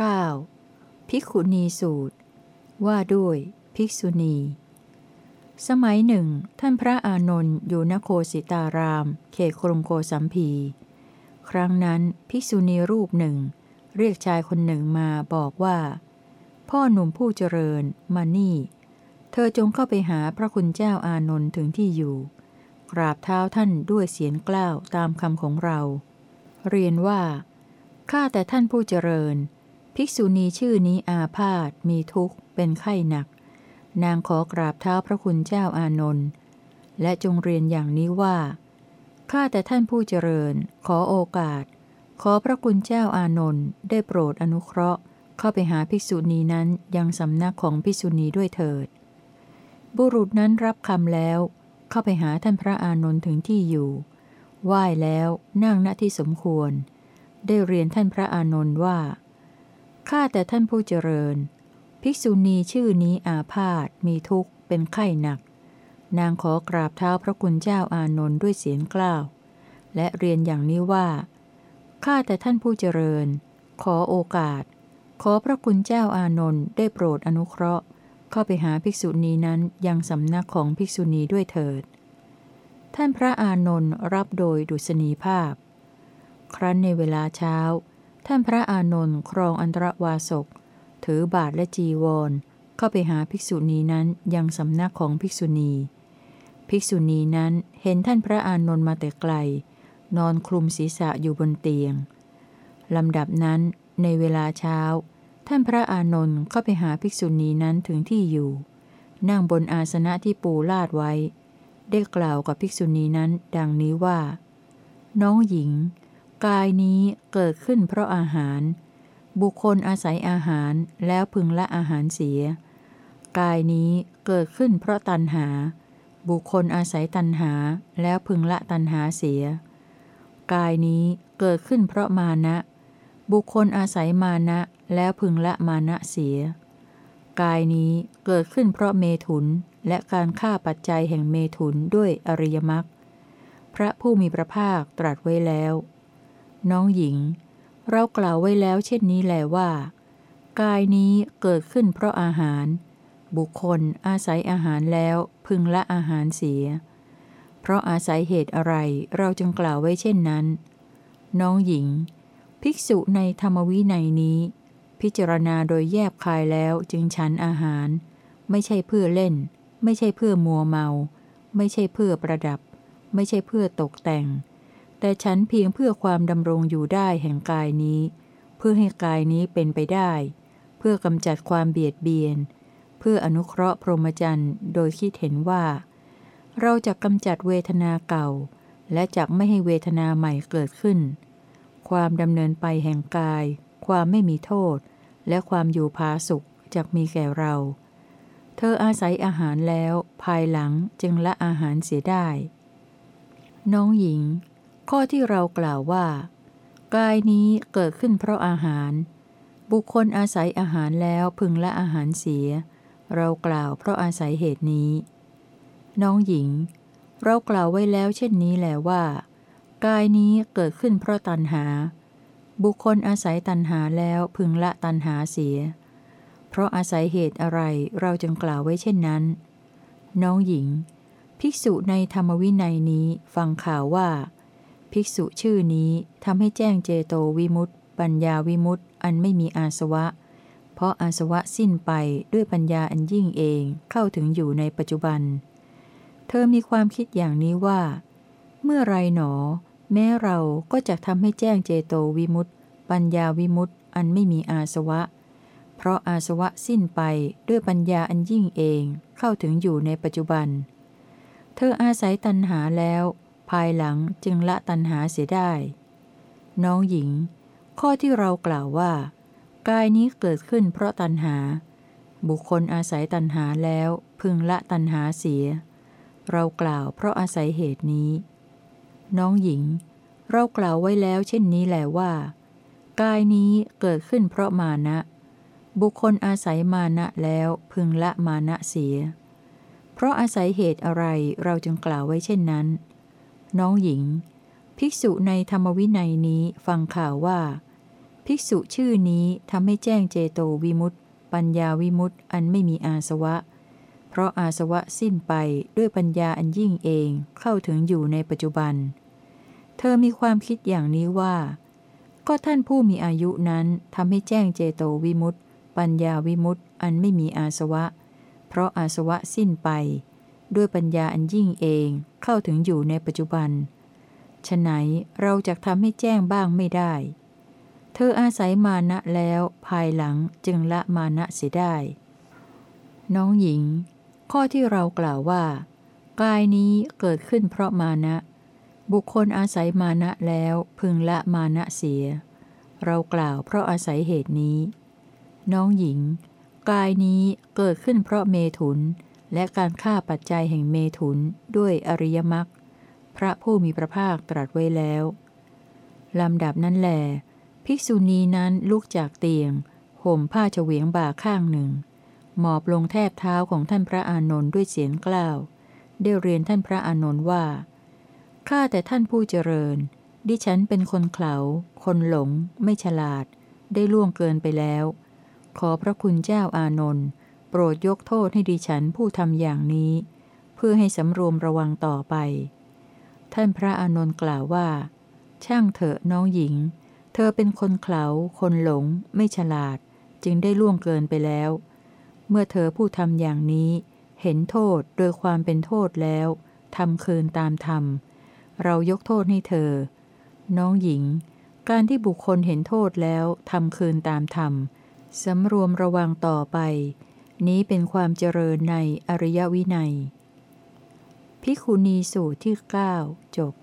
9. ภิกขุณีสูตร ว่าด้วย ภิกษุณี สมัยหนึ่ง ท่านพระอานนท์อยู่นโคสิตาราม เขตกรุงโกสัมพี ครั้งนั้นภิกษุณีรูปหนึ่ง เรียกชายคนหนึ่งมาบอกว่า พ่อหนุ่มผู้เจริญมานี่ เธอจงเข้าไปหาพระคุณเจ้าอานนท์ถึงที่อยู่ กราบเท้าท่านด้วยเสียงกล้าวตามคำของเรา เรียนว่าข้าแต่ท่านผู้เจริญ ภิกษุณีชื่อนี้อาพาธมีทุกข์ เป็นไข้หนัก นางขอกราบเท้าพระคุณเจ้าอานนท์และจงเรียนอย่างนี้ว่า ข้าแต่ท่านผู้เจริญ ขอโอกาส ขอพระคุณเจ้าอานนท์ได้โปรดอนุเคราะห์ เข้าไปหาภิกษุณีนั้นยังสำนักของภิกษุณีด้วยเถิด บุรุษนั้นรับคำแล้ว เข้าไปหาท่านพระอานนท์ถึงที่อยู่ ไหว้แล้วนั่งณที่สมควร ได้เรียนท่านพระอานนท์ว่า ข้าแต่ท่านผู้เจริญ ภิกษุณีชื่อนี้อาพาธมีทุกข์เป็นไข้หนัก นางขอกราบเท้าพระคุณเจ้าอานนท์ด้วยเสียงกล้าว และเรียนอย่างนี้ว่า ข้าแต่ท่านผู้เจริญ ขอโอกาส ขอพระคุณเจ้าอานนท์ได้โปรดอนุเคราะห์ เข้าไปหาภิกษุณีนั้นยังสำนักของภิกษุณีด้วยเถิด ท่านพระอานนท์รับโดยดุษณีภาพ ครั้นในเวลาเช้า ท่านพระอานนท์ครองอันตรวาสก ถือบาทและจีวร เข้าไปหาภิกษุณีนั้นยังสำนักของภิกษุณี ภิกษุณีนั้นเห็นท่านพระอานนท์มาแต่ไกล นอนคลุมศีรษะอยู่บนเตียงลำดับนั้นในเวลาเช้า ท่านพระอานนท์เข้าไปหาภิกษุณีนั้นถึงที่อยู่ นั่งบนอาสนะที่ปูลาดไว้ ได้กล่าวกับภิกษุณีนั้นดังนี้ว่า น้องหญิง กายนี้เกิดขึ้นเพราะอาหาร บุคคลอาศัยอาหารแล้วพึงละอาหารเสีย กายนี้เกิดขึ้นเพราะตัณหา บุคคลอาศัยตัณหาแล้วพึงละตัณหาเสีย กายนี้เกิดขึ้นเพราะมานะ บุคคลอาศัยมานะแล้วพึงละมานะเสีย กายนี้เกิดขึ้นเพราะเมถุนและการฆ่าปัจจัยแห่งเมถุนด้วยอริยมรรคพระผู้มีพระภาคตรัสไว้แล้ว น้องหญิง เรากล่าวไว้แล้วเช่นนี้แหลว่า กายนี้เกิดขึ้นเพราะอาหาร บุคคลอาศัยอาหารแล้วพึงละอาหารเสีย เพราะอาศัยเหตุอะไรเราจึงกล่าวไว้เช่นนั้น น้องหญิง ภิกษุในธรรมวินัยนี้ พิจารณาโดยแยบคายแล้วจึงฉันอาหาร ไม่ใช่เพื่อเล่น ไม่ใช่เพื่อมัวเมา ไม่ใช่เพื่อประดับ ไม่ใช่เพื่อตกแต่ง แต่ฉันเพียงเพื่อความดำรงอยู่ได้แห่งกายนี้ เพื่อให้กายนี้เป็นไปได้ เพื่อกำจัดความเบียดเบียน เพื่ออนุเคราะห์พรหมจรรย์โดยคิดเห็นว่า เราจะกำจัดเวทนาเก่า และจะไม่ให้เวทนาใหม่เกิดขึ้น ความดำเนินไปแห่งกาย ความไม่มีโทษ และความอยู่พาสุขจะมีแก่เรา เธออาศัยอาหารแล้ว ภายหลังจึงละอาหารเสียได้ น้องหญิง ข้อที่เรากล่าวว่า กายนี้เกิดขึ้นเพราะอาหาร บุคคลอาศัยอาหารแล้วพึงละอาหารเสีย เรากล่าวเพราะอาศัยเหตุนี้ น้องหญิง เรากล่าวไว้แล้วเช่นนี้แหละว่า กายนี้เกิดขึ้นเพราะตัณหา บุคคลอาศัยตัณหาแล้วพึงละตัณหาเสีย เพราะอาศัยเหตุอะไรเราจึงกล่าวไว้เช่นนั้น น้องหญิง ภิกษุในธรรมวินัยนี้ฟังข่าวว่า ภิกษุชื่อนี้ทำให้แจ้งเจโตวิมุตต์ปัญญาวิมุตต์อันไม่มีอาสวะ เพราะอาสวะสิ้นไปด้วยปัญญาอันยิ่งเองเข้าถึงอยู่ในปัจจุบัน เธอมีความคิดอย่างนี้ว่า เมื่อไรหนอ แม้เราก็จะทำให้แจ้งเจโตวิมุตต์ปัญญาวิมุตต์อันไม่มีอาสวะ เพราะอาสวะสิ้นไปด้วยปัญญาอันยิ่งเองเข้าถึงอยู่ในปัจจุบันเธออาศัยตัณหาแล้ว ภายหลังจึงละตัณหาเสียได้ น้องหญิง ข้อที่เรากล่าวว่า กายนี้เกิดขึ้นเพราะตัณหา บุคคลอาศัยตัณหาแล้วพึงละตัณหาเสีย เรากล่าวเพราะอาศัยเหตุนี้ น้องหญิง เรากล่าวไว้แล้วเช่นนี้แหละว่า กายนี้เกิดขึ้นเพราะมานะ บุคคลอาศัยมานะแล้วพึงละมานะเสีย เพราะอาศัยเหตุอะไรเราจึงกล่าวไว้เช่นนั้น น้องหญิง ภิกษุในธรรมวินัยนี้ฟังข่าวว่า ภิกษุชื่อนี้ทำให้แจ้งเจโตวิมุตติ ปัญญาวิมุตติอันไม่มีอาสวะ เพราะอาสวะสิ้นไปด้วยปัญญาอันยิ่งเองเข้าถึงอยู่ในปัจจุบัน เธอมีความคิดอย่างนี้ว่า ก็ท่านผู้มีอายุนั้นทำให้แจ้งเจโตวิมุตติ ปัญญาวิมุตติอันไม่มีอาสวะ เพราะอาสวะสิ้นไป ด้วยปัญญาอันยิ่งเองเข้าถึงอยู่ในปัจจุบันฉะไหนเราจะทำให้แจ้งบ้างไม่ได้ เธออาศัยมานะแล้วภายหลังจึงละมานะเสียได้ น้องหญิง ข้อที่เรากล่าวว่า กายนี้เกิดขึ้นเพราะมานะ บุคคลอาศัยมานะแล้วพึงละมานะเสีย เรากล่าวเพราะอาศัยเหตุนี้ น้องหญิง กายนี้เกิดขึ้นเพราะเมถุน และการฆ่าปัจจัยแห่งเมถุนด้วยอริยมรรคพระผู้มีพระภาคตรัสไว้แล้ว ลำดับนั้นแหลภิกษุณีนั้นลุกจากเตียง ห่มผ้าเฉวียงบ่าข้างหนึ่ง หมอบลงแทบเท้าของท่านพระอานนท์ด้วยเสียงกล้าว ได้เรียนท่านพระอานนท์ว่า ข้าแต่ท่านผู้เจริญ ดิฉันเป็นคนเขลาคนหลง ไม่ฉลาด ได้ล่วงเกินไปแล้ว ขอพระคุณเจ้าอานนท์ โปรดยกโทษให้ดิฉันผู้ทำอย่างนี้ เพื่อให้สำรวมระวังต่อไป ท่านพระอานนท์กล่าวว่า ช่างเถอะน้องหญิง เธอเป็นคนเขลาคนหลง ไม่ฉลาด จึงได้ล่วงเกินไปแล้ว เมื่อเธอผู้ทำอย่างนี้ เห็นโทษโดยความเป็นโทษแล้วทำคืนตามธรรม เรายกโทษให้เธอ น้องหญิง การที่บุคคลเห็นโทษแล้วทำคืนตามธรรมสำรวมระวังต่อไป นี้เป็นความเจริญในอริยวินัย พิคุณีสูตรที่ 9 จบ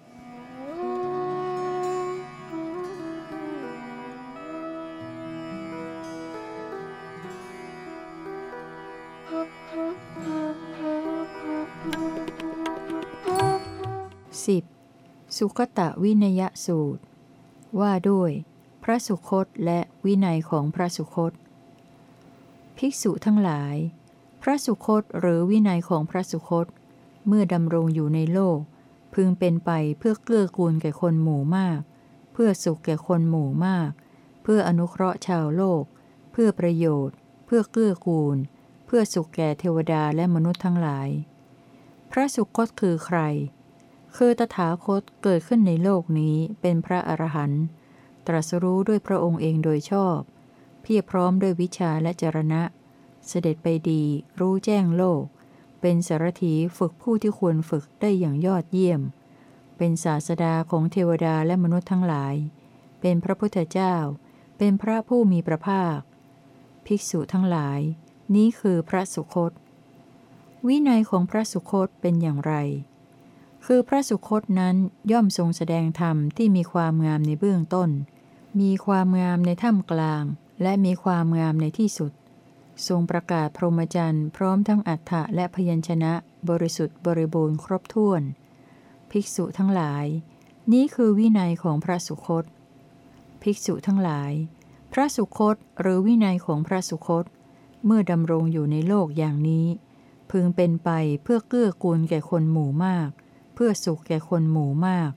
สิบสุขตะวินยสูตร ว่าด้วย พระสุคตและวินัยของพระสุคต ภิกษุทั้งหลาย พระสุคตหรือวินัยของพระสุคต เมื่อดำรงอยู่ในโลก พึงเป็นไปเพื่อเกื้อกูลแก่คนหมู่มาก เพื่อสุขแก่คนหมู่มาก เพื่ออนุเคราะห์ชาวโลก เพื่อประโยชน์ เพื่อเกื้อกูล เพื่อสุขแก่เทวดาและมนุษย์ทั้งหลาย พระสุคตคือใคร คือตถาคตเกิดขึ้นในโลกนี้เป็นพระอรหันต์ตรัสรู้ด้วยพระองค์เองโดยชอบ พียรพร้อมด้วยวิชาและจรณะ เสด็จไปดี รู้แจ้งโลก เป็นสารถีฝึกผู้ที่ควรฝึกได้อย่างยอดเยี่ยม เป็นศาสดาของเทวดาและมนุษย์ทั้งหลาย เป็นพระพุทธเจ้า เป็นพระผู้มีพระภาค ภิกษุทั้งหลาย นี้คือพระสุคต วินัยของพระสุคตเป็นอย่างไร คือพระสุคตนั้นย่อมทรงแสดงธรรมที่มีความงามในเบื้องต้น มีความงามในถ้ำกลาง และมีความงามในที่สุด ทรงประกาศพรหมจรรย์พร้อมทั้งอัฏฐะและพยัญชนะ บริสุทธิ์บริบูรณ์ครบถ้วน ภิกษุทั้งหลาย นี้คือวินัยของพระสุคต ภิกษุทั้งหลาย พระสุคตหรือวินัยของพระสุคต เมื่อดำรงอยู่ในโลกอย่างนี้ พึงเป็นไปเพื่อเกื้อกูลแก่คนหมู่มาก เพื่อสุขแก่คนหมู่มาก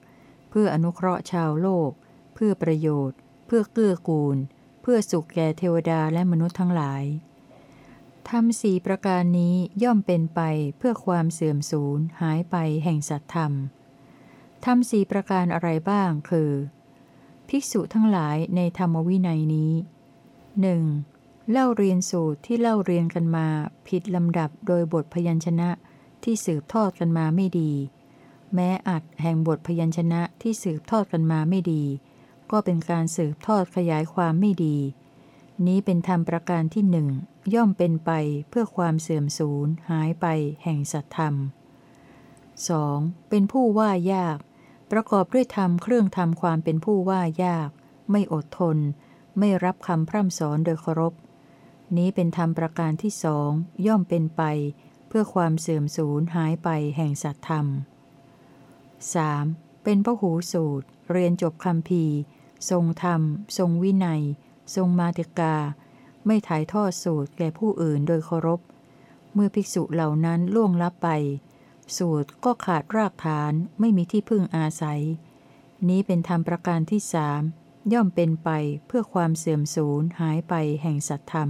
เพื่ออนุเคราะห์ชาวโลก เพื่อประโยชน์ เพื่อเกื้อกูล เพื่อสุขแก่เทวดาและมนุษย์ทั้งหลายธรรมสี่ประการนี้ย่อมเป็นไปเพื่อความเสื่อมสูญหายไปแห่งสัตธรรมธรรมสี่ประการอะไรบ้างคือ ภิกษุทั้งหลายในธรรมวินัยนี้หนึ่งเล่าเรียนสูตรที่เล่าเรียนกันมา ผิดลำดับโดยบทพยัญชนะที่สืบทอดกันมาไม่ดี แม้อัดแห่งบทพยัญชนะที่สืบทอดกันมาไม่ดี ก็เป็นการสืบทอดขยายความไม่ดี นี้เป็นธรรมประการที่หนึ่งย่อมเป็นไปเพื่อความเสื่อมสูญหายไปแห่งสัตธรรม 2. เป็นผู้ว่ายาก ประกอบด้วยธรรมเครื่องทำความเป็นผู้ว่ายาก ไม่อดทน ไม่รับคำพร่ำสอนโดยเคารพ นี้เป็นธรรมประการที่สองย่อมเป็นไป เพื่อความเสื่อมสูญหายไปแห่งสัตธรรม 3. เป็นพระหูสูตร เรียนจบคำพี ทรงธรรม ทรงวินัย ทรงมาติกา ไม่ถ่ายทอดสูตรแก่ผู้อื่นโดยเคารพ เมื่อภิกษุเหล่านั้นล่วงลับไป สูตรก็ขาดรากฐานไม่มีที่พึ่งอาศัย นี้เป็นธรรมประการที่สามย่อมเป็นไปเพื่อความเสื่อมสูญหายไปแห่งสัตธรรม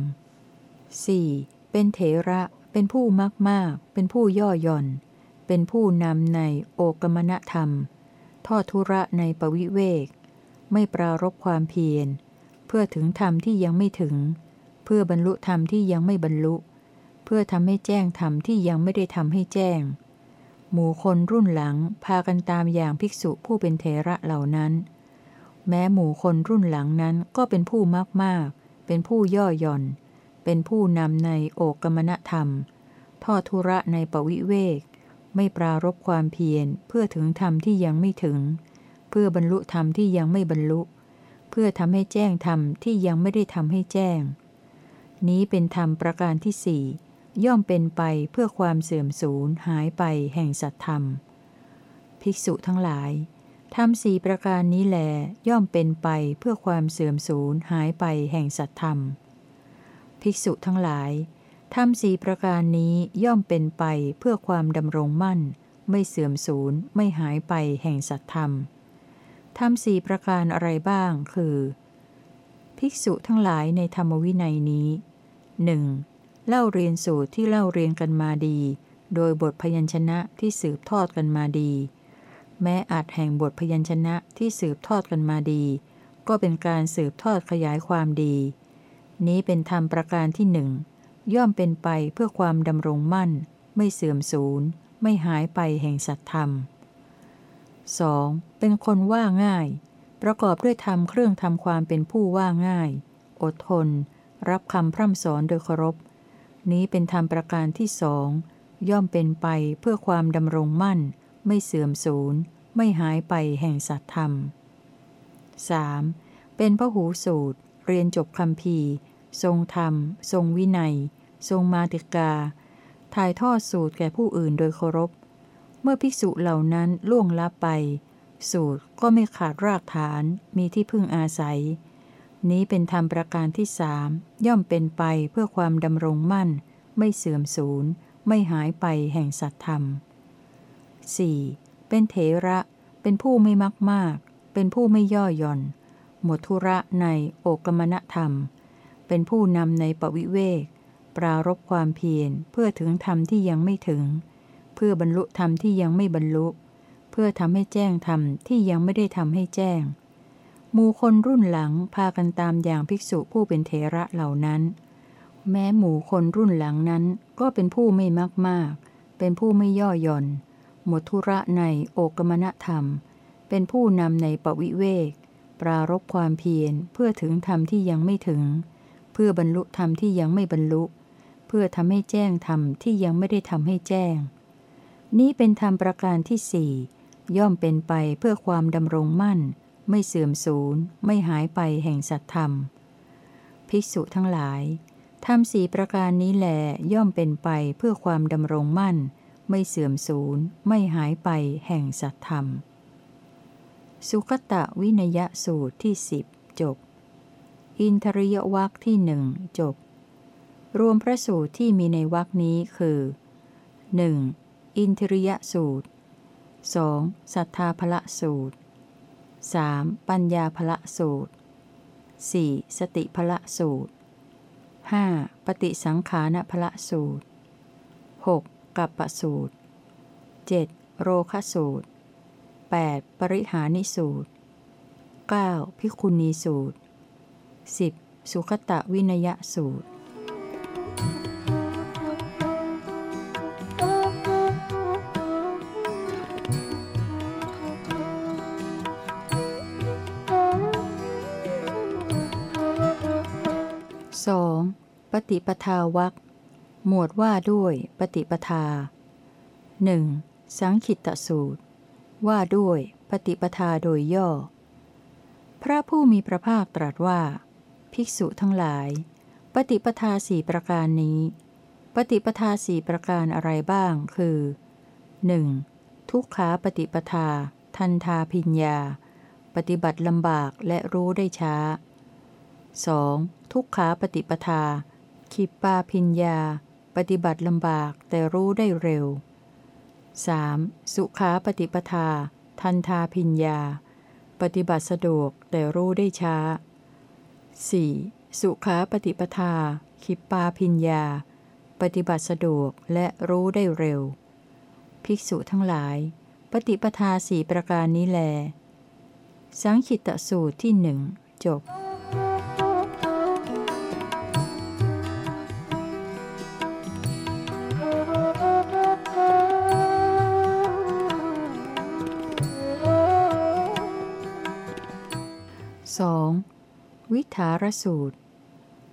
4. เป็นเถระ เป็นผู้มากมากเป็นผู้ย่อหย่อน เป็นผู้นำในโอกมณธรรม ทอดทุระในปวิเวก ไม่ปรารบความเพียร เพื่อถึงธรรมที่ยังไม่ถึง เพื่อบรรลุธรรมที่ยังไม่บรรลุ เพื่อทำให้แจ้งธรรมที่ยังไม่ได้ทำให้แจ้ง หมู่คนรุ่นหลังพากันตามอย่างภิกษุผู้เป็นเถระเหล่านั้น แม้หมู่คนรุ่นหลังนั้นก็เป็นผู้มากมากเป็นผู้ย่อหย่อน เป็นผู้นำในโอกรมณธรรม ทอดทุระในปวิเวก ไม่ปรารบความเพียรเพื่อถึงธรรมที่ยังไม่ถึง เพื่อบรรลุธรรมที่ยังไม่บรรลุ เพื่อทำให้แจ้งธรรมที่ยังไม่ได้ทำให้แจ้ง นี้เป็นธรรมประการที่สี่ย่อมเป็นไปเพื่อความเสื่อมสูญหายไปแห่งสัตธรรม ภิกษุทั้งหลายธรรมสี่ประการนี้แหลย่อมเป็นไปเพื่อความเสื่อมสูญหายไปแห่งสัตธรรม ภิกษุทั้งหลายทำสี่ประการนี้ย่อมเป็นไปเพื่อความดำรงมั่น ไม่เสื่อมสูญไม่หายไปแห่งสัตธรรม ทำสี่ประการอะไรบ้าง คือ ภิกษุทั้งหลายในธรรมวินัยนี้หนึ่งเล่าเรียนสูตรที่เล่าเรียนกันมาดี โดยบทพยัญชนะที่สืบทอดกันมาดี แม้อาจแห่งบทพยัญชนะที่สืบทอดกันมาดี ก็เป็นการสืบทอดขยายความดี นี้เป็นธรรมประการที่หนึ่งย่อมเป็นไปเพื่อความดำรงมั่น ไม่เสื่อมสูญ ไม่หายไปแห่งสัตธรรม 2. เป็นคนว่าง่าย ประกอบด้วยธรรมเครื่องทำความเป็นผู้ว่าง่าย อดทน รับคำพร่ำสอนโดยเคารพ นี้เป็นธรรมประการที่สองย่อมเป็นไปเพื่อความดำรงมั่น ไม่เสื่อมสูญ ไม่หายไปแห่งสัตธรรม 3. เป็นพระหูสูตร เรียนจบคำพีทรงธรรม ทรงวินัย ทรงมาติกา ถ่ายทอดสูตรแก่ผู้อื่นโดยเคารพ เมื่อภิกษุเหล่านั้นล่วงลับไป สูตรก็ไม่ขาดรากฐานมีที่พึ่งอาศัย นี้เป็นธรรมประการที่สามย่อมเป็นไปเพื่อความดำรงมั่น ไม่เสื่อมสูญไม่หายไปแห่งสัตธรรม 4. เป็นเถระเป็นผู้ไม่มักมาก เป็นผู้ไม่ย่อหย่อน หมดทุระในโอกมณธรรม เป็นผู้นำในปวิเวก ปรารบความเพียรเพื่อถึงธรรมที่ยังไม่ถึง เพื่อบรรลุธรรมที่ยังไม่บรรลุ เพื่อทำให้แจ้งธรรมที่ยังไม่ได้ทำให้แจ้ง มูคนรุ่นหลังพากันตามอย่างภิกษุผู้เป็นเทระเหล่านั้น แม้หมู่คนรุ่นหลังนั้นก็เป็นผู้ไม่มากมากเป็นผู้ไม่ย่อหย่อน หมดธุระในโอกมณธรรม เป็นผู้นำในปวิเวก ปรารบความเพียรเพื่อถึงธรรมที่ยังไม่ถึง เพื่อบรรลุธรรมที่ยังไม่บรรลุ เพื่อทำให้แจ้งธรรมที่ยังไม่ได้ทำให้แจ้ง นี้เป็นธรรมประการที่สี่ย่อมเป็นไปเพื่อความดำรงมั่น ไม่เสื่อมสูญ ไม่หายไปแห่งสัตธรรม ภิกษุทั้งหลายธรรมสี่ประการนี้แหลย่อมเป็นไปเพื่อความดำรงมั่น ไม่เสื่อมสูญ ไม่หายไปแห่งสัตธรรม สุขตะวินยสูตรที่สิบจบ อินทริยวักที่หนึ่งจบ รวมพระสูตรที่มีในวักนี้คือ 1. อินทริยสูตร 2. สัทธาภละสูตร 3. ปัญญาภละสูตร 4. สติภละสูตร 5. ปฏิสังขานภละสูตร 6. กัปปสูตร 7. โรคสูตร 8. ปริหานิสูตร 9. พิคุณีสูตร 10. สุขตะวินยสูตร ฏิปทาวักหมวดว่าด้วยปฏิปทาหนึ่งสังขิตสูตร ว่าด้วยปฏิปทาโดยย่อ พระผู้มีพระภาคตรัสว่า ภิกษุทั้งหลาย ปฏิปทาสี่ประการนี้ ปฏิปทาสี่ประการอะไรบ้างคือ 1. ทุกขาปฏิปทา ทันทาพิญญา ปฏิบัติลำบากและรู้ได้ช้า 2. ทุกขาปฏิปทา ขิปปาพิญญา ปฏิบัติลำบากแต่รู้ได้เร็ว 3. สุขาปฏิปทา ทันทาพิญญา ปฏิบัติสะดวกแต่รู้ได้ช้า 4. สุขาปฏิปทา ขิปปาพิญญา ปฏิบัติสะดวกและรู้ได้เร็ว ภิกษุทั้งหลาย ปฏิปทาสี่ประการนี้แล สังขิตสูตรที่หนึ่งจบ 2. วิถารสูตร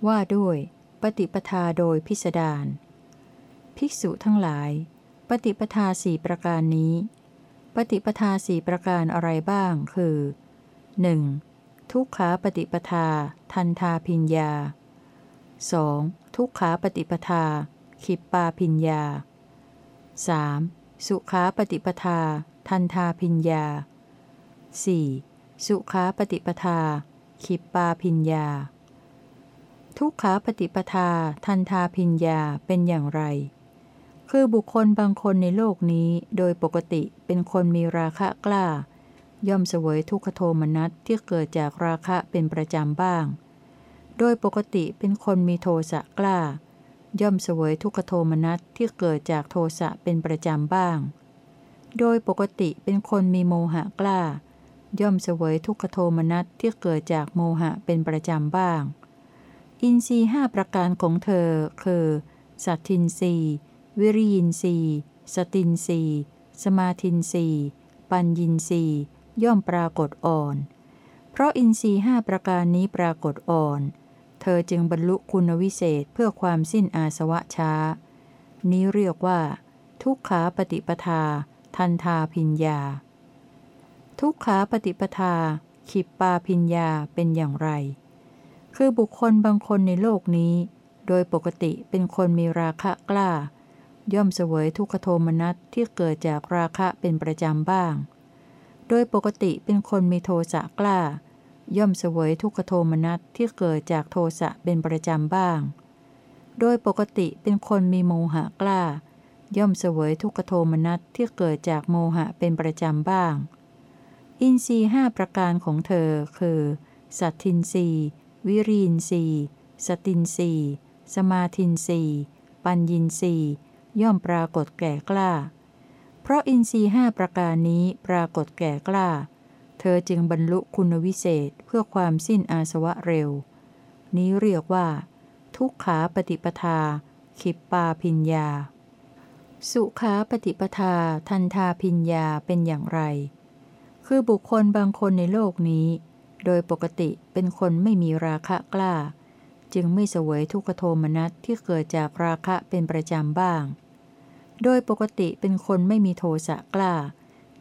ว่าด้วย ปฏิปทาโดยพิสดารภิกษุทั้งหลาย ปฏิปทาสี่ประการนี้ ปฏิปทาสี่ประการอะไรบ้างคือ 1. ทุกขาปฏิปทา ทันทาพิญญา 2. ทุกขาปฏิปทา ขิปปาพิญญา 3. สุขาปฏิปทา ทันทาพิญญา 4. สุขาปฏิปทา ขิปปาพิญญา ทุกขาปฏิปทาทันทาพิญญาเป็นอย่างไร คือบุคคลบางคนในโลกนี้โดยปกติเป็นคนมีราคะกล้า ย่อมเสวยทุกขโทมนัสที่เกิดจากราคะเป็นประจำบ้าง โดยปกติเป็นคนมีโทสะกล้า ย่อมเสวยทุกขโทมนัสที่เกิดจากโทสะเป็นประจำบ้าง โดยปกติเป็นคนมีโมหะกล้า ย่อมเสวยทุกขโทมนัสที่เกิดจากโมหะเป็นประจำบ้าง อินทรีห้าประการของเธอคือ สัตทินรีวิริยินรีสตินรีสมาทินรีปัญญินรีย่อมปรากฏอ่อน เพราะอินทรีห้าประการนี้ปรากฏอ่อน เธอจึงบรรลุคุณวิเศษเพื่อความสิ้นอาสวะช้า นี้เรียกว่า ทุกขาปฏิปทา ทันทาพิญญา ทุกขาปฏิปทา ขิปปาพิญญาเป็นอย่างไร คือบุคคลบางคนในโลกนี้ โดยปกติเป็นคนมีราคะกล้า ย่อมเสวยทุกขโทมนัสที่เกิดจากราคะเป็นประจำบ้าง โดยปกติเป็นคนมีโทสะกล้า ย่อมเสวยทุกขโทมนัสที่เกิดจากโทสะเป็นประจำบ้าง โดยปกติเป็นคนมีโมหะกล้า ย่อมเสวยทุกขโทมนัสที่เกิดจากโมหะเป็นประจำบ้าง อินทรีห้าประการของเธอคือ สัตทินรีวิรินรีสตินรีสมาทินรีปัญญินรีย่อมปรากฏแก่กล้า เพราะอินทรีห้าประการนี้ปรากฏแก่กล้า เธอจึงบรรลุคุณวิเศษเพื่อความสิ้นอาสวะเร็ว นี้เรียกว่า ทุกขาปฏิปทา ขิปปาพิญญา สุขาปฏิปทาทันทาพิญญาเป็นอย่างไร คือบุคคลบางคนในโลกนี้ โดยปกติเป็นคนไม่มีราคะกล้า จึงไม่เสวยทุกขโทมนัสที่เกิดจากราคะเป็นประจำบ้าง โดยปกติเป็นคนไม่มีโทสะกล้า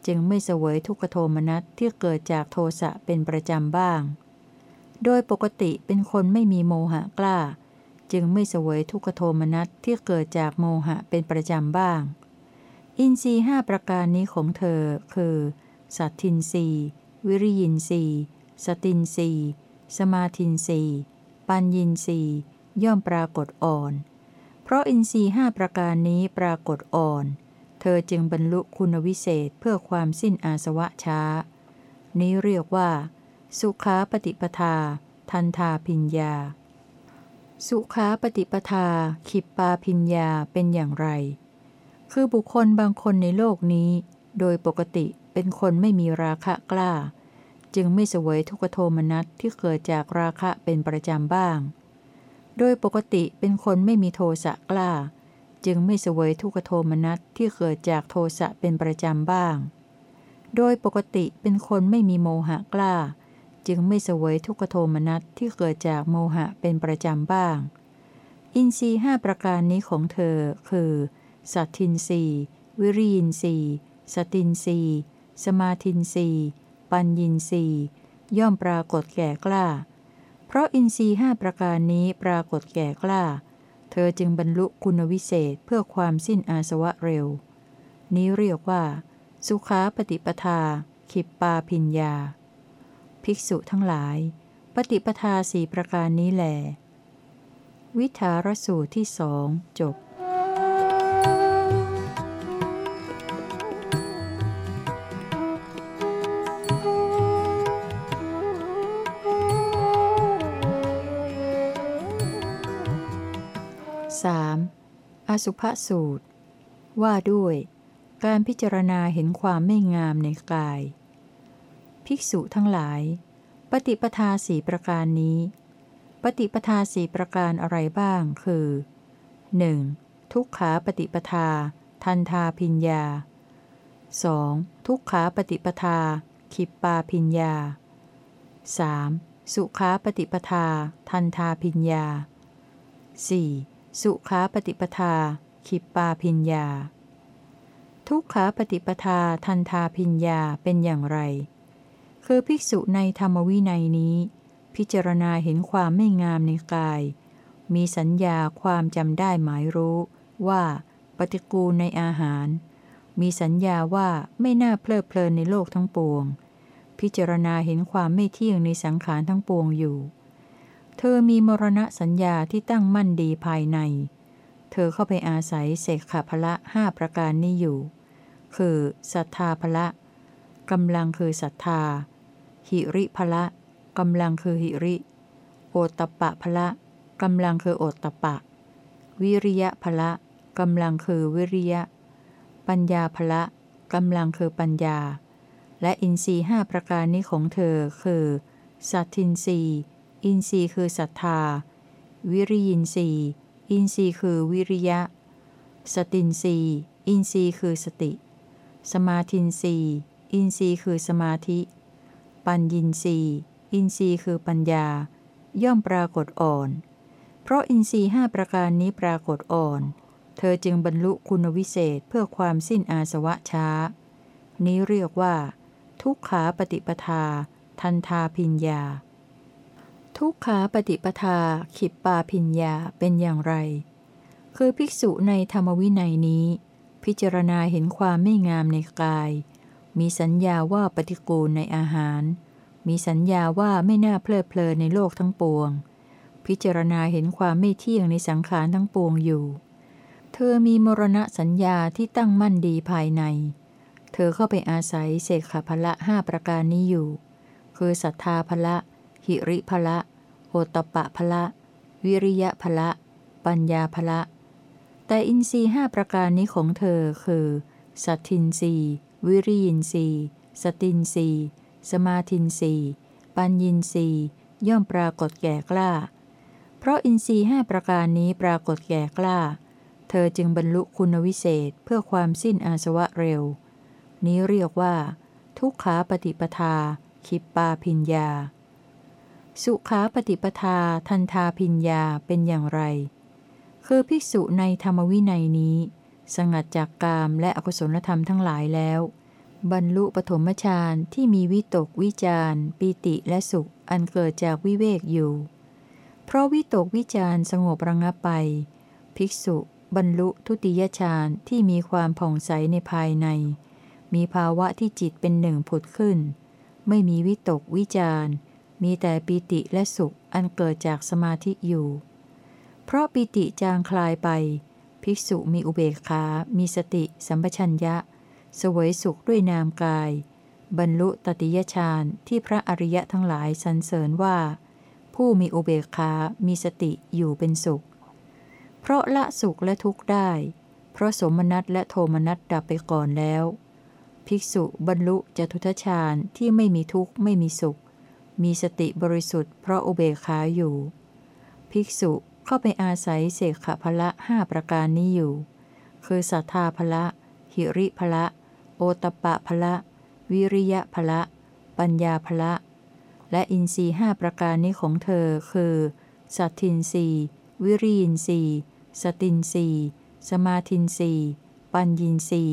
จึงไม่เสวยทุกขโทมนัสที่เกิดจากโทสะเป็นประจำบ้าง โดยปกติเป็นคนไม่มีโมหะกล้า จึงไม่เสวยทุกขโทมนัสที่เกิดจากโมหะเป็นประจำบ้าง อินทรีห้าประการนี้ของเธอคือ สัตทินรีวิริยินรีสตินรีสมาทินรีปัญญินรีย่อมปรากฏอ่อน เพราะอินทรีห้าประการนี้ปรากฏอ่อน เธอจึงบรรลุคุณวิเศษเพื่อความสิ้นอาสวะช้า นี้เรียกว่า สุขาปฏิปทา ทันทาพิญญา สุขาปฏิปทา ขิปปาพิญญาเป็นอย่างไร คือบุคคลบางคนในโลกนี้ โดยปกติ เป็นคนไม่มีราคะกล้า จึงไม่เสวยทุกขโทมนัสที่เกิดจากราคะเป็นประจำบ้าง โดยปกติเป็นคนไม่มีโทสะกล้า จึงไม่เสวยทุกขโทมนัสที่เกิดจากโทสะเป็นประจำบ้าง โดยปกติเป็นคนไม่มีโมหะกล้า จึงไม่เสวยทุกขโทมนัสที่เกิดจากโมหะเป็นประจำบ้าง อินทรีห้าประการนี้ของเธอคือ สัตทินรีวิริยินรีสตินรี สมาทินรีปัญญินรีย่อมปรากฏแก่กล้า เพราะอินทรีห้าประการนี้ปรากฏแก่กล้า เธอจึงบรรลุคุณวิเศษเพื่อความสิ้นอาสวะเร็ว นี้เรียกว่า สุขาปฏิปทา ขิปปาพิญญา ภิกษุทั้งหลาย ปฏิปทาสี่ประการนี้แหลวิถารสูตรที่สองจบ สุภสูตร ว่าด้วย การพิจารณาเห็นความไม่งามในกาย ภิกษุทั้งหลาย ปฏิปทาสี่ประการนี้ ปฏิปทาสี่ประการอะไรบ้าง คือ 1. ทุกขาปฏิปทา ทันทาพิญญา 2. ทุกขาปฏิปทา ขิปปาพิญญา 3. สุขาปฏิปทา ทันทาพิญญา 4. สุขาปฏิปทา ขิปปาพิญญา ทุกขาปฏิปทาทันทาพิญญาเป็นอย่างไร คือภิกษุในธรรมวินัยนี้ พิจารณาเห็นความไม่งามในกาย มีสัญญาความจำได้หมายรู้ว่าปฏิกูลในอาหาร มีสัญญาว่าไม่น่าเพลิดเพลินในโลกทั้งปวง พิจารณาเห็นความไม่เที่ยงในสังขารทั้งปวงอยู่ เธอมีมรณะสัญญาที่ตั้งมั่นดีภายใน เธอเข้าไปอาศัยเสกขพละห้าประการนี้อยู่ คือศรัทธาพละกำลังคือศรัทธา หิริพละกำลังคือหิริ โอตตปะพละกำลังคือโอตตปะ วิริยะพละกำลังคือวิริยะ ปัญญาพละกำลังคือปัญญา และอินทรีย์ห้าประการนี้ของเธอคือ สัทธินทรีย์ อินทรีย์คือศรัทธา วิริยินทรีย์ อินทรีย์คือวิริยะ สตินทรีย์ อินทรีย์คือสติ สมาธินทรีย์ อินทรีย์คือสมาธิ ปัญญินทรีย์ อินทรีย์คือปัญญา ย่อมปรากฏอ่อน เพราะอินทรีย์ห้าประการนี้ปรากฏอ่อน เธอจึงบรรลุคุณวิเศษเพื่อความสิ้นอาสวะช้า นี้เรียกว่า ทุกขาปฏิปทา ทันทาพิญญา ทุกขาปฏิปทาขิปปาพิญญาเป็นอย่างไร คือภิกษุในธรรมวินัยนี้ พิจารณาเห็นความไม่งามในกาย มีสัญญาว่าปฏิกูลในอาหาร มีสัญญาว่าไม่น่าเพลิดเพลินในโลกทั้งปวง พิจารณาเห็นความไม่เที่ยงในสังขารทั้งปวงอยู่ เธอมีมรณะสัญญาที่ตั้งมั่นดีภายใน เธอเข้าไปอาศัยเศษขพละห้าประการนี้อยู่ คือศรัทธาพละ หิริพละโอตปะพละ วิริยะพละ ปัญญาพละ แต่อินทรีห้าประการนี้ของเธอคือ สัตทินรีวิริยินทรีสตินรีสมาธินรีปัญญินรีย่อมปรากฏแก่กล้า เพราะอินทรีห้าประการนี้ปรากฏแก่กล้า เธอจึงบรรลุคุณวิเศษเพื่อความสิ้นอาสวะเร็ว นี้เรียกว่า ทุกขาปฏิปทา คิปปาพิญญา สุขาปฏิปทาทันทาพิญญาเป็นอย่างไร คือภิกษุในธรรมวินัยนี้ สงัดจากกามและอกุศลธรรมทั้งหลายแล้ว บรรลุปฐมฌานที่มีวิตกวิจารปีติและสุขอันเกิดจากวิเวกอยู่ เพราะวิตกวิจารสงบระงับไป ภิกษุบรรลุทุติยฌานที่มีความผ่องใสในภายใน มีภาวะที่จิตเป็นหนึ่งผุดขึ้น ไม่มีวิตกวิจาร มีแต่ปีติและสุขอันเกิดจากสมาธิอยู่ เพราะปิติจางคลายไป ภิกษุมีอุเบกขา มีสติ สัมปชัญญะสวยสุขด้วยนามกาย บรรลุตติยฌานที่พระอริยะทั้งหลายสรรเสริญว่า ผู้มีอุเบกขา มีสติอยู่เป็นสุข เพราะละสุขและทุกข์ได้ เพราะสมนัตและโทมนัตดับไปก่อนแล้ว ภิกษุบรรลุจตุทชาญที่ไม่มีทุกข์ไม่มีสุข มีสติบริสุทธิ์เพราะอุเบกขาอยู่ ภิกษุเข้าไปอาศัยเสกขพละห้าประการนี้อยู่ คือศรัทธาพละ หิริพละ โอตปะพละ วิริยะพละ ปัญญาพละ และอินทรีห้าประการนี้ของเธอคือ สัตทินรี วิริยินทรีสตินรีสมาธินรีปัญญินรี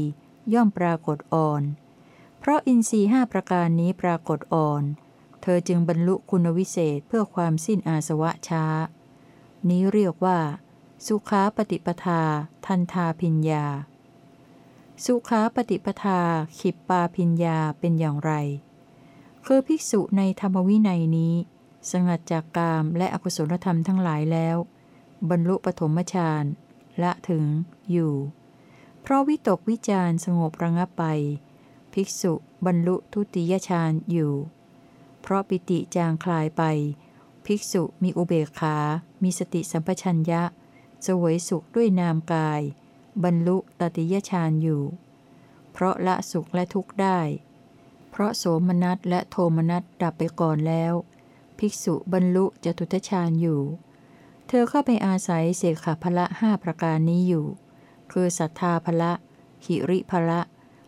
ย่อมปรากฏอ่อน เพราะอินทรีห้าประการนี้ปรากฏอ่อน เธอจึงบรรลุคุณวิเศษเพื่อความสิ้นอาสวะช้า นี้เรียกว่า สุขาปฏิปทา ทันทาพิญญา สุขาปฏิปทา ขิปปาพิญญาเป็นอย่างไร คือภิกษุในธรรมวินัยนี้ สงัดจากกามและอกุศลธรรมทั้งหลายแล้ว บรรลุปฐมฌานละถึงอยู่ เพราะวิตกวิจารสงบระงับไป ภิกษุบรรลุทุติยฌานอยู่ เพราะปิติจางคลายไป ภิกษุมีอุเบกขา มีสติสัมปชัญญะสวยสุขด้วยนามกาย บรรลุตติยฌานอยู่ เพราะละสุขและทุกข์ได้ เพราะโสมนัสและโทมนัสดับไปก่อนแล้ว ภิกษุบรรลุจตุทชานอยู่ เธอเข้าไปอาศัยเสกขพละห้าประการนี้อยู่ คือศรัทธาพละ หิริพละ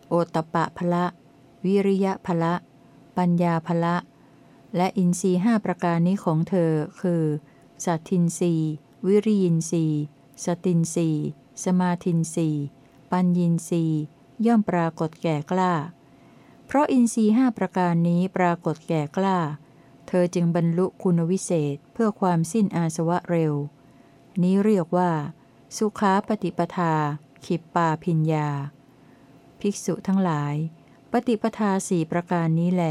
โอตปะพละ วิริยะพละ ปัญญาพละ และอินทรีห้าประการนี้ของเธอ คือสัตทินรีวิริยินรีสตินรีสมาทินรีปัญญินรีย่อมปรากฏแก่กล้า เพราะอินทรีห้าประการนี้ปรากฏแก่กล้า เธอจึงบรรลุคุณวิเศษเพื่อความสิ้นอาสวะเร็ว นี้เรียกว่า สุขาปฏิปทา ขิปปาพิญญา ภิกษุทั้งหลาย ปฏิปทาสี่ประการนี้แหล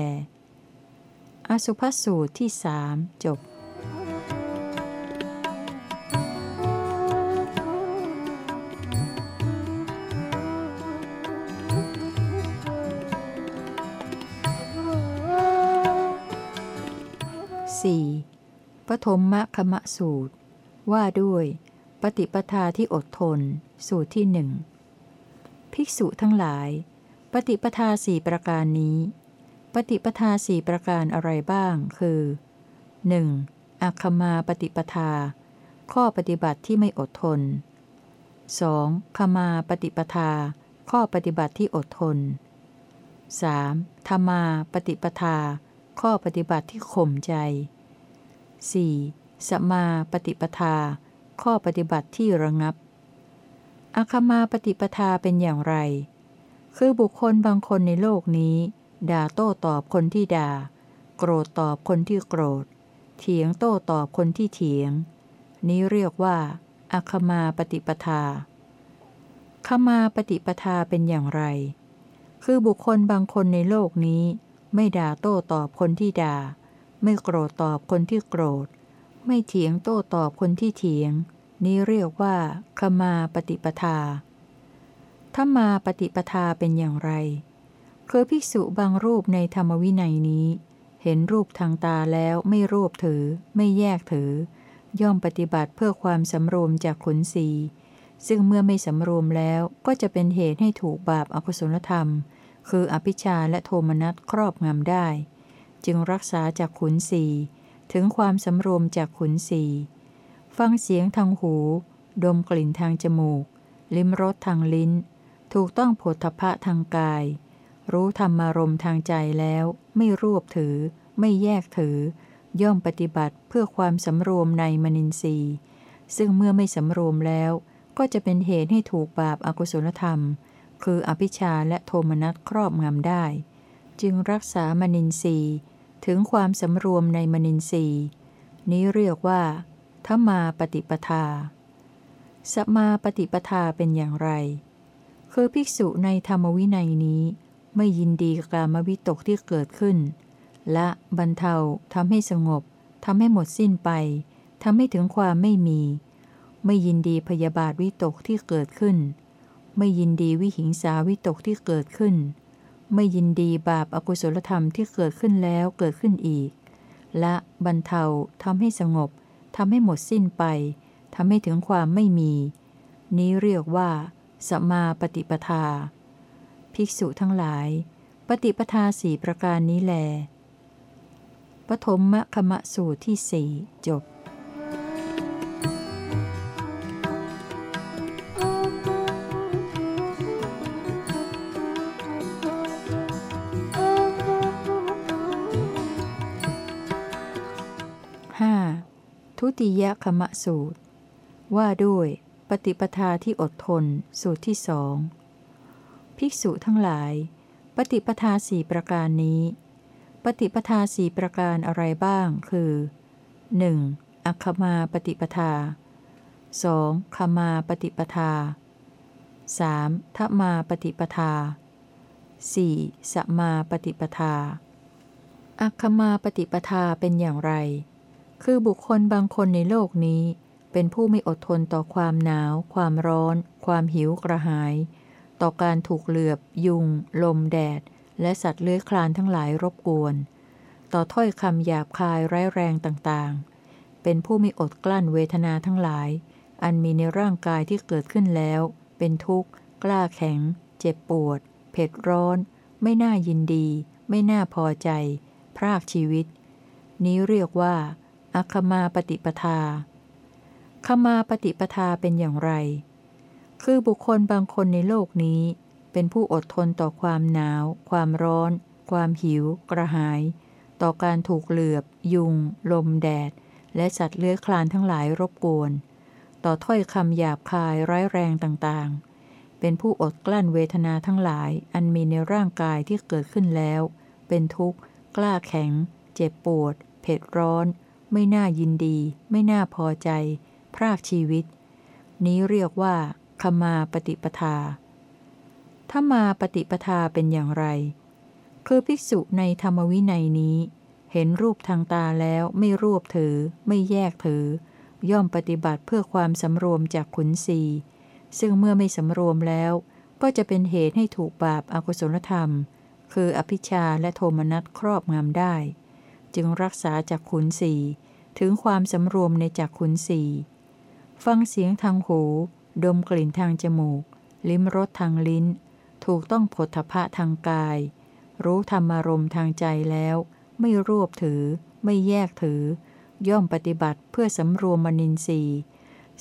อสุภสูตรที่สามจบ 4. ปฐมมะคมะสูตร ว่าด้วย ปฏิปทาที่อดทน สูตรที่หนึ่งภิกษุทั้งหลาย ปฏิปทาสี่ประการนี้ ปฏิปทาสี่ประการอะไรบ้าง คือ 1. อัคคมาปฏิปทา ข้อปฏิบัติที่ไม่อดทน 2. ขมาปฏิปทา ข้อปฏิบัติที่อดทน 3. ธรรมาปฏิปทา ข้อปฏิบัติที่ข่มใจ 4. สมาปฏิปทา ข้อปฏิบัติที่ระงับอาคมาปฏิปทาเป็นอย่างไร คือบุคคลบางคนในโลกนี้ ด่าโต้ตอบคนที่ด่า โกรธตอบคนที่โกรธ เถียงโต้ตอบคนที่เถียง นี้เรียกว่าอาคมาปฏิปทาขมาปฏิปทาเป็นอย่างไร คือบุคคลบางคนในโลกนี้ ไม่ด่าโต้ตอบคนที่ด่า ไม่โกรธตอบคนที่โกรธ ไม่เถียงโต้ตอบคนที่เถียง นี้เรียกว่าขมาปฏิปทาถ้ามาปฏิปทาเป็นอย่างไร คือภิกษุบางรูปในธรรมวินัยนี้ เห็นรูปทางตาแล้วไม่รูปถือ ไม่แยกถือ ย่อมปฏิบัติเพื่อความสำรวมจากขุนศีซึ่งเมื่อไม่สำรวมแล้วก็จะเป็นเหตุให้ถูกบาปอกุศลธรรม คืออภิชาและโทมนัสครอบงำได้ จึงรักษาจากขุนศีถึงความสำรวมจากขุนศีฟังเสียงทางหู ดมกลิ่นทางจมูก ลิ้มรสทางลิ้น ถูกต้องโผฏฐะทางกาย รู้ธรรมารมทางใจแล้ว ไม่รวบถือ ไม่แยกถือ ย่อมปฏิบัติเพื่อความสำรวมในมนินทรีย์ ซึ่งเมื่อไม่สำรวมแล้ว ก็จะเป็นเหตุให้ถูกบาปอากุศลธรรม คืออภิชาและโทมนัสครอบงำได้ จึงรักษามนินทรีย์ถึงความสำรวมในมนินทรีย์ นี้เรียกว่าธรรมาปฏิปทา สมาปฏิปทาเป็นอย่างไร คือภิกษุในธรรมวินัยนี้ ไม่ยินดีกามวิตกที่เกิดขึ้น และบรรเทาทำให้สงบทำให้หมดสิ้นไปทำให้ถึงความไม่มี ไม่ยินดีพยาบาทวิตกที่เกิดขึ้น ไม่ยินดีวิหิงสาวิตกที่เกิดขึ้น ไม่ยินดีบาปอากุศลธรรมที่เกิดขึ้นแล้วเกิดขึ้นอีก และบรรเทาทำให้สงบทำให้หมดสิ้นไปทำให้ถึงความไม่มี นี้เรียกว่าสมาปฏิปทา ภิกษุทั้งหลาย ปฏิปทาสี่ประการนี้แล ปฐมมะคมะสูตรที่สี่จบห้าทุติยคมะสูตร ว่าด้วยปฏิปทาที่อดทนสูตรที่สอง ภิกษุทั้งหลาย ปฏิปทาสี่ประการนี้ ปฏิปทาสี่ประการอะไรบ้าง คือ 1. อัคคมาปฏิปทา 2. ขมาปฏิปทา 3. ทัมาปฏิปทา 4. สัมมาปฏิปทา อัคคมาปฏิปทาเป็นอย่างไร คือบุคคลบางคนในโลกนี้ เป็นผู้ไม่อดทนต่อความหนาว ความร้อน ความหิวกระหาย ต่อการถูกเหลือบ ยุง ลมแดด และสัตว์เลื้อยคลานทั้งหลายรบกวน ต่อถ้อยคำหยาบคายร้ายแรงต่างๆ เป็นผู้ไม่อดกลั้นเวทนาทั้งหลาย อันมีในร่างกายที่เกิดขึ้นแล้ว เป็นทุกข์ กล้าแข็ง เจ็บปวด เผ็ดร้อน ไม่น่ายินดี ไม่น่าพอใจ พรากชีวิต นี้เรียกว่า อัคมาปฏิปทาขมาปฏิปทาเป็นอย่างไร คือบุคคลบางคนในโลกนี้ เป็นผู้อดทนต่อความหนาว ความร้อน ความหิว กระหาย ต่อการถูกเหลือบ ยุง ลมแดด และสัตว์เลื้อยคลานทั้งหลายรบกวน ต่อถ้อยคำหยาบคายร้ายแรงต่างๆ เป็นผู้อดกลั้นเวทนาทั้งหลายอันมีในร่างกายที่เกิดขึ้นแล้ว เป็นทุกข์ กล้าแข็ง เจ็บปวด เผ็ดร้อน ไม่น่ายินดี ไม่น่าพอใจ พรากชีวิต นี้เรียกว่า ขมาปฏิปทาถ้ามาปฏิปทาเป็นอย่างไร คือภิกษุในธรรมวินัยนี้ เห็นรูปทางตาแล้วไม่รวบถือ ไม่แยกถือ ย่อมปฏิบัติเพื่อความสำรวมจากขุนศีซึ่งเมื่อไม่สำรวมแล้ว ก็จะเป็นเหตุให้ถูกบาปอากุศลธรรม คืออภิชาและโทมนัสครอบงำได้ จึงรักษาจากขุนศีถึงความสำรวมในจากขุนศีฟังเสียงทางหู ดมกลิ่นทางจมูก ลิ้มรสทางลิ้น ถูกต้องผลทพะทางกาย รู้ธรรมารมทางใจแล้ว ไม่รวบถือ ไม่แยกถือ ย่อมปฏิบัติเพื่อสำรวมมนินทรีย์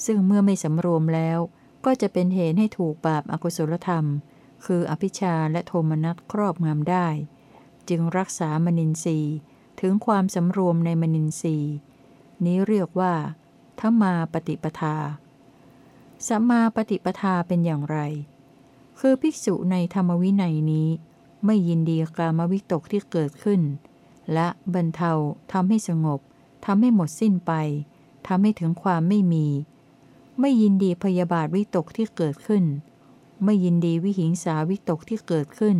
ซึ่งเมื่อไม่สำรวมแล้ว ก็จะเป็นเหตุให้ถูกบาปอากุศลธรรม คืออภิชาและโทมนัสครอบงำได้ จึงรักษามนินทรีย์ถึงความสำรวมในมนินทรีย์ นี้เรียกว่าทมาปฏิปทา สัมมาปฏิปทาเป็นอย่างไร คือภิกษุในธรรมวินัยนี้ ไม่ยินดีกามวิตกที่เกิดขึ้น และบรรเทาทำให้สงบทำให้หมดสิ้นไปทำให้ถึงความไม่มี ไม่ยินดีพยาบาทวิตกที่เกิดขึ้น ไม่ยินดีวิหิงสาวิตกที่เกิดขึ้น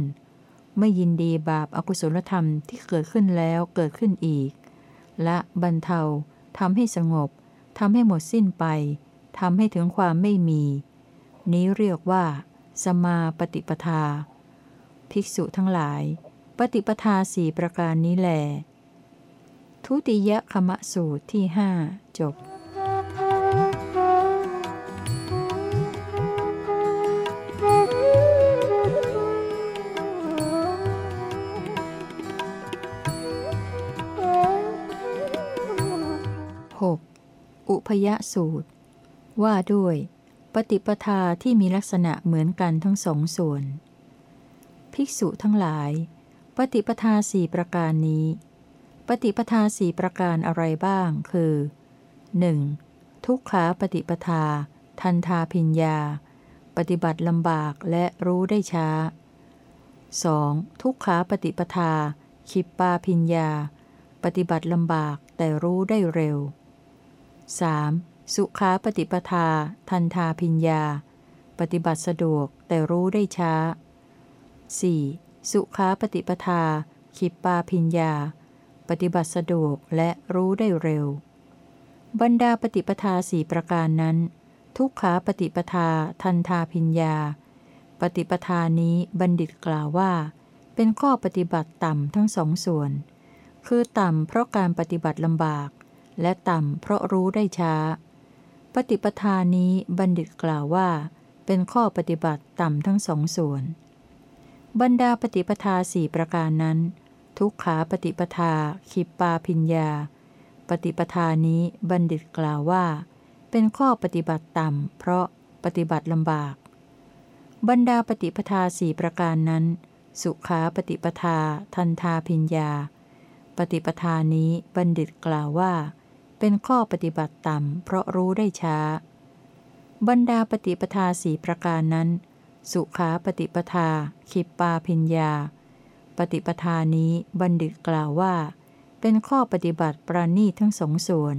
ไม่ยินดีบาปอากุศลธรรมที่เกิดขึ้นแล้วเกิดขึ้นอีก และบรรเทาทำให้สงบทำให้หมดสิ้นไป ทำให้ถึงความไม่มี นี้เรียกว่า สมาปฏิปทา ภิกษุทั้งหลาย ปฏิปทาสี่ประการนี้แหลทุติยคมสูตรที่หจบหกอุพยสูตร ว่าด้วย ปฏิปทาที่มีลักษณะเหมือนกันทั้งสองส่วน ภิกษุทั้งหลาย ปฏิปทาสี่ประการนี้ ปฏิปทาสี่ประการอะไรบ้าง คือ 1. ทุกขาปฏิปทา ทันทาพิญญา ปฏิบัติลำบากและรู้ได้ช้า 2. ทุกขาปฏิปทาคิปปาพิญญา ปฏิบัติลำบากแต่รู้ได้เร็ว 3. สุขาปฏิปทา ทันทาพิญญา ปฏิบัติสะดวกแต่รู้ได้ช้า 4. สุขาปฏิปทา ขิปปาพิญญา ปฏิบัติสะดวกและรู้ได้เร็ว บรรดาปฏิปทาสี่ประการนั้น ทุกขาปฏิปทาทันทาพิญญา ปฏิปทานี้บัณฑิตกล่าวว่า เป็นข้อปฏิบัติต่ำทั้งสองส่วน คือต่ำเพราะการปฏิบัติลำบาก และต่ำเพราะรู้ได้ช้า ปฏิปทานี้บัณฑิตกล่าวว่า เป็นข้อปฏิบัติต่ำทั้งสองส่วน บรรดาปฏิปทาสี่ประการนั้น ทุกขาปฏิปทา ขิปปาพิญญา ปฏิปทานี้บัณฑิตกล่าวว่า เป็นข้อปฏิบัติต่ำ เพราะปฏิบัติลำบาก บรรดาปฏิปทาสี่ประการนั้น สุขาปฏิปทา ทันทาพิญญา ปฏิปทานี้บัณฑิตกล่าวว่า เป็นข้อปฏิบัติต่ำเพราะรู้ได้ช้า บรรดาปฏิปทาสีประการนั้น สุขาปฏิปทา ขิปปาพิญญา ปฏิปทานี้บัณฑิตกล่าวว่า เป็นข้อปฏิบัติปราณีตทั้งสองส่วน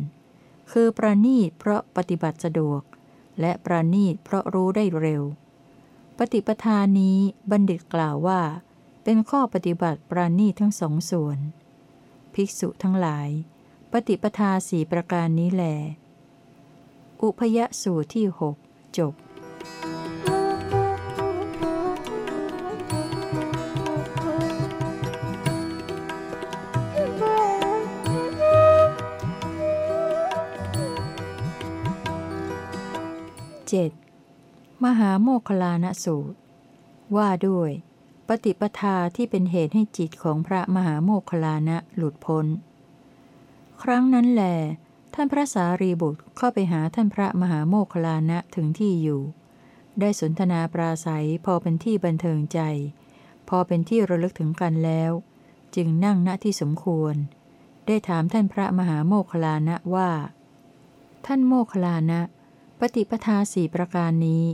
คือปราณีตเพราะปฏิบัติสะดวก และปราณีตเพราะรู้ได้เร็ว ปฏิปทานี้บัณฑิตกล่าวว่า เป็นข้อปฏิบัติปราณีตทั้งสองส่วน ภิกษุทั้งหลาย ฏิปทาสี่ประการนี้แหลอุพยสูตรที่หกจบ 7. มหาโมคลานสูตร ว่าด้วย ปฏิปทาที่เป็นเหตุให้จิตของพระมหาโมคคลานะหลุดพ้น ครั้งนั้นแหลท่านพระสารีบุตรเข้าไปหาท่านพระมหาโมคคลานะถึงที่อยู่ ได้สนทนาปราศัยพอเป็นที่บันเทิงใจ พอเป็นที่ระลึกถึงกันแล้ว จึงนั่งณที่สมควร ได้ถามท่านพระมหาโมคคลานะว่า ท่านโมคคลานะ ปฏิปทาสี่ประการนี้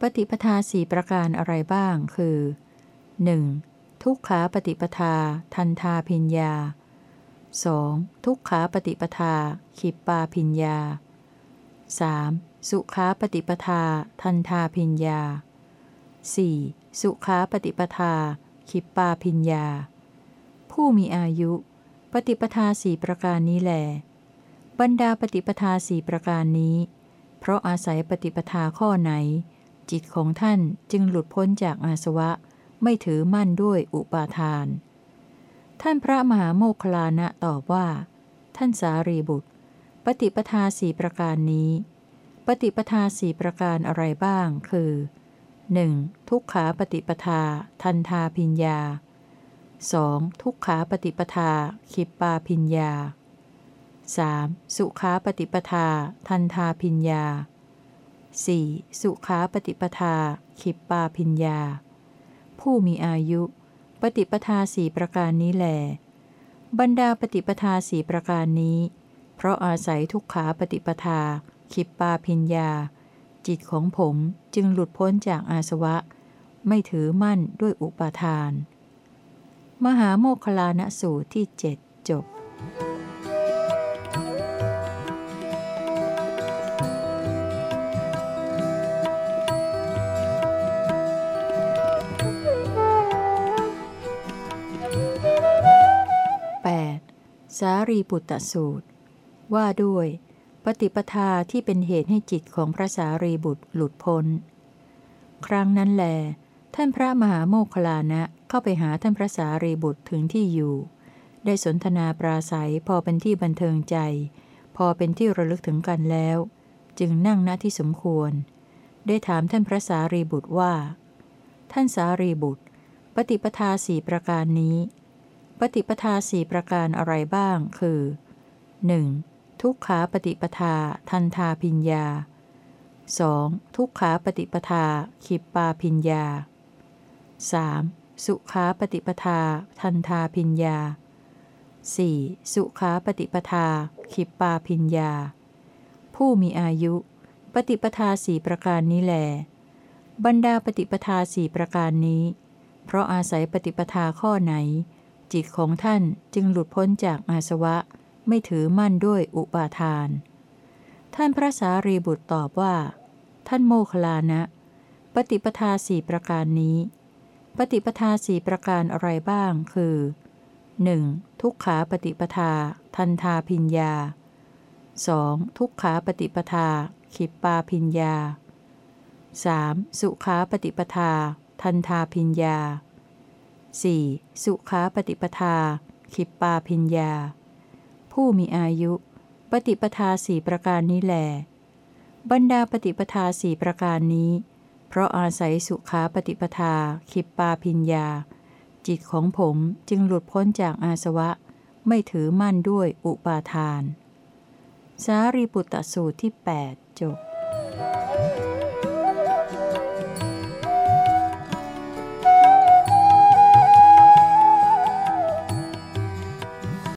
ปฏิปทาสี่ประการอะไรบ้างคือ 1. ทุกขาปฏิปทา ทันทาพิญญา 2. ทุกขาปฏิปทา ขิปปาพิญญา 3. สุขาปฏิปทา ทันทาพิญญา 4. สุขาปฏิปทา ขิปปาพิญญา ผู้มีอายุ ปฏิปทาสี่ประการนี้แหลบรรดาปฏิปทาสี่ประการนี้ เพราะอาศัยปฏิปทาข้อไหน จิตของท่านจึงหลุดพ้นจากอาสวะ ไม่ถือมั่นด้วยอุปาทาน ท่านพระมหาโมคลานะตอบว่า ท่านสารีบุตร ปฏิปทาสี่ประการนี้ ปฏิปทาสี่ประการอะไรบ้าง คือ 1. ทุกขาปฏิปทา ทันทาพิญญา 2. ทุกขาปฏิปทา ขิปปาพิญญา 3. สุขาปฏิปทา ทันทาพิญญา 4. สุขาปฏิปทา ขิปปาพิญญา ผู้มีอายุ ปฏิปทาสี่ประการนี้แหลบรรดาปฏิปทาสี่ประการนี้ เพราะอาศัยทุกขาปฏิปทา ขิปปาพิญญา จิตของผมจึงหลุดพ้นจากอาสวะ ไม่ถือมั่นด้วยอุปาทาน มหาโมคลานสูตรที่เจ็ดจบ สารีปุตตสูตร ว่าด้วย ปฏิปทาที่เป็นเหตุให้จิตของพระสารีบุตรหลุดพ้น ครั้งนั้นแล ท่านพระมหาโมคคลานะเข้าไปหาท่านพระสารีบุตรถึงที่อยู่ ได้สนทนาปราศัยพอเป็นที่บันเทิงใจ พอเป็นที่ระลึกถึงกันแล้ว จึงนั่งณที่สมควร ได้ถามท่านพระสารีบุตรว่า ท่านสารีบุตร ปฏิปทาสี่ประการนี้ ปฏิปทาสี่ประการอะไรบ้าง คือ 1. ทุกขาปฏิปทาทันทาพิญญา 2. ทุกขาปฏิปทาขิปปาพิญญา 3. สุขาปฏิปทาทันทาพิญญา 4. สุขาปฏิปทาขิปปาพิญญา ผู้มีอายุ ปฏิปทาสี่ประการนี้แหลบรรดาปฏิปทาสี่ประการนี้ เพราะอาศัยปฏิปทาข้อไหน จิตของท่านจึงหลุดพ้นจากอาสวะ ไม่ถือมั่นด้วยอุปาทาน ท่านพระสารีบุตรตอบว่า ท่านโมคลานะ ปฏิปทาสี่ประการนี้ ปฏิปทาสี่ประการอะไรบ้างคือ 1. ทุกขาปฏิปทา ทันทาพิญญา 2. ทุกขาปฏิปทา ขิปปาพิญญา 3. สุขาปฏิปทา ทันทาพิญญา 4. สุขาปฏิปทา ขิปปาพิญญา ผู้มีอายุ ปฏิปทาสี่ประการนี้แหลบรรดาปฏิปทาสี่ประการนี้ เพราะอาศัยสุขาปฏิปทา ขิปปาพิญญา จิตของผมจึงหลุดพ้นจากอาสวะ ไม่ถือมั่นด้วยอุปาทาน สารีปุตตสูตรที่ 8 จบ